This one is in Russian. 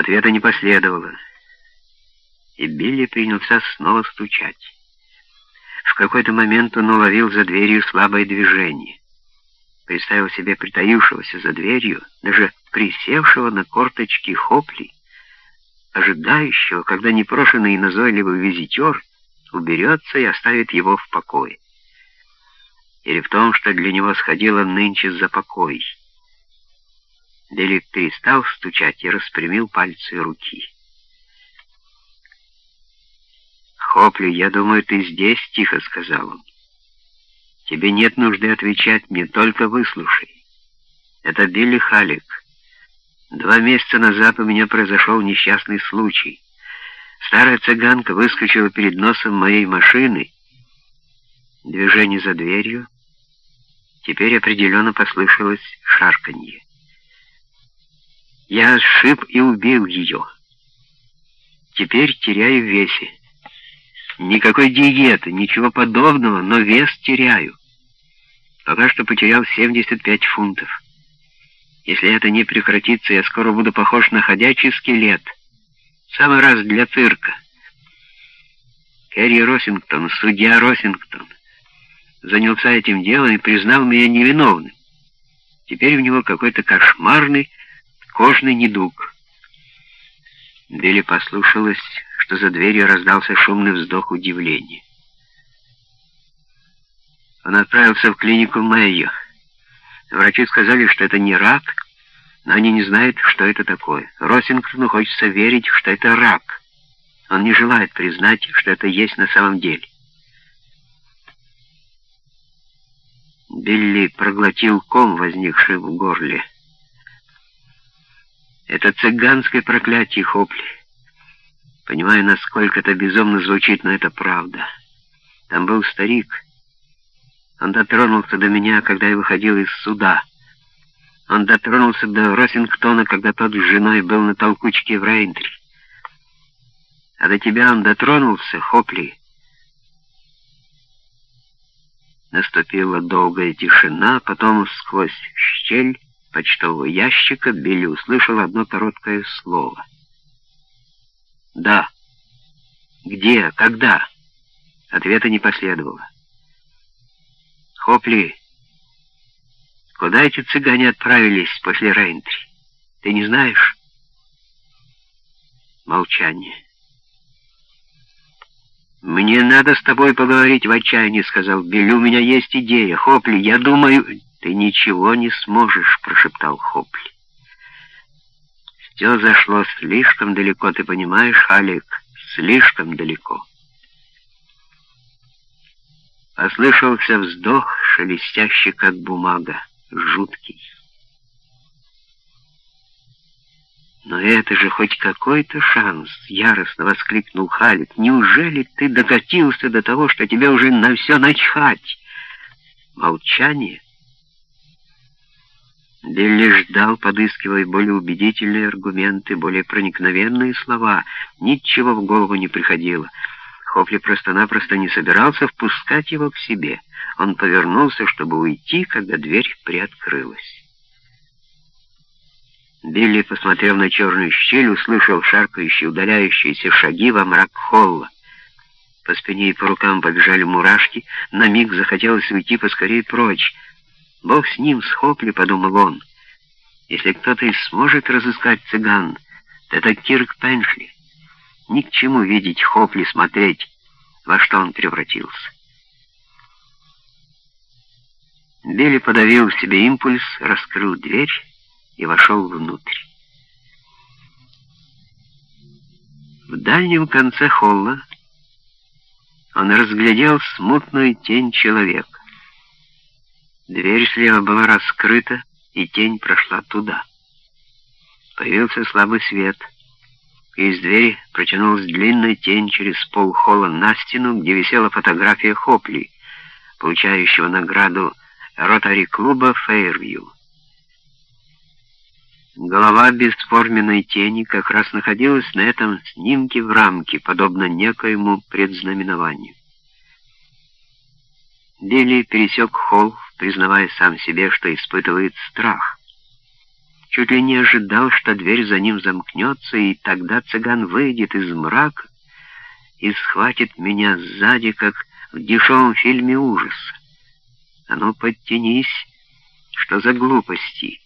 Ответа не последовало, и Билли принялся снова стучать. В какой-то момент он уловил за дверью слабое движение. Представил себе притаившегося за дверью, даже присевшего на корточки хопли, ожидающего, когда непрошенный и назойливый визитер уберется и оставит его в покое. Или в том, что для него сходило нынче за покой. Делик перестал стучать и распрямил пальцы руки. «Хопли, я думаю, ты здесь», — тихо сказал он. «Тебе нет нужды отвечать мне, только выслушай. Это Билли Халик. Два месяца назад у меня произошел несчастный случай. Старая цыганка выскочила перед носом моей машины. Движение за дверью. Теперь определенно послышалось шарканье. Я сшиб и убил ее. Теперь теряю в весе. Никакой диеты, ничего подобного, но вес теряю. Пока что потерял 75 фунтов. Если это не прекратится, я скоро буду похож на ходячий скелет. Самый раз для цирка. Кэрри Росингтон, судья Росингтон, занялся этим делом и признал меня невиновным. Теперь у него какой-то кошмарный кожный недуг. Билли послушалась что за дверью раздался шумный вздох удивления. Он отправился в клинику Мэйо. Врачи сказали, что это не рак, но они не знают, что это такое. Росингтону хочется верить, что это рак. Он не желает признать, что это есть на самом деле. Билли проглотил ком, возникший в горле. Это цыганское проклятие Хопли. Понимаю, насколько это безумно звучит, но это правда. Там был старик. Он дотронулся до меня, когда я выходил из суда. Он дотронулся до Росингтона, когда тот с женой был на толкучке в Рейнтри. А до тебя он дотронулся, Хопли. Наступила долгая тишина, потом сквозь щель почтового ящика Билли услышал одно короткое слово — «Да». «Где? Когда?» Ответа не последовало. «Хопли, куда эти цыгане отправились после Рейнтри? Ты не знаешь?» Молчание. «Мне надо с тобой поговорить в отчаянии», — сказал Билли. «У меня есть идея. Хопли, я думаю...» «Ты ничего не сможешь», — прошептал Хопли. Все зашло слишком далеко, ты понимаешь, Халик? Слишком далеко. Послышался вздох, шелестящий, как бумага, жуткий. «Но это же хоть какой-то шанс!» — яростно воскликнул Халик. «Неужели ты докатился до того, что тебе уже на все начхать?» Молчание — Билли ждал, подыскивая более убедительные аргументы, более проникновенные слова. Ничего в голову не приходило. Хопли просто-напросто не собирался впускать его к себе. Он повернулся, чтобы уйти, когда дверь приоткрылась. Билли, посмотрев на черную щель, услышал шаркающие, удаляющиеся шаги во мрак холла. По спине и по рукам побежали мурашки, на миг захотелось уйти поскорее прочь. Бог с ним, с Хопли, подумал он. Если кто-то и сможет разыскать цыган, то это Кирк Пеншли. Ни к чему видеть Хопли, смотреть, во что он превратился. Билли подавил в себе импульс, раскрыл дверь и вошел внутрь. В дальнем конце холла он разглядел смутную тень человека. Дверь слева была раскрыта, и тень прошла туда. Появился слабый свет, и из двери протянулась длинная тень через пол холла на стену, где висела фотография Хопли, получающего награду ротари-клуба «Фейрвью». Голова бесформенной тени как раз находилась на этом снимке в рамке, подобно некоему предзнаменованию. Билли пересек холл, признавая сам себе, что испытывает страх. чуть ли не ожидал, что дверь за ним замкнется, и тогда цыган выйдет из мрака и схватит меня сзади, как в дешевом фильме ужаса. А ну, подтянись, что за глупости?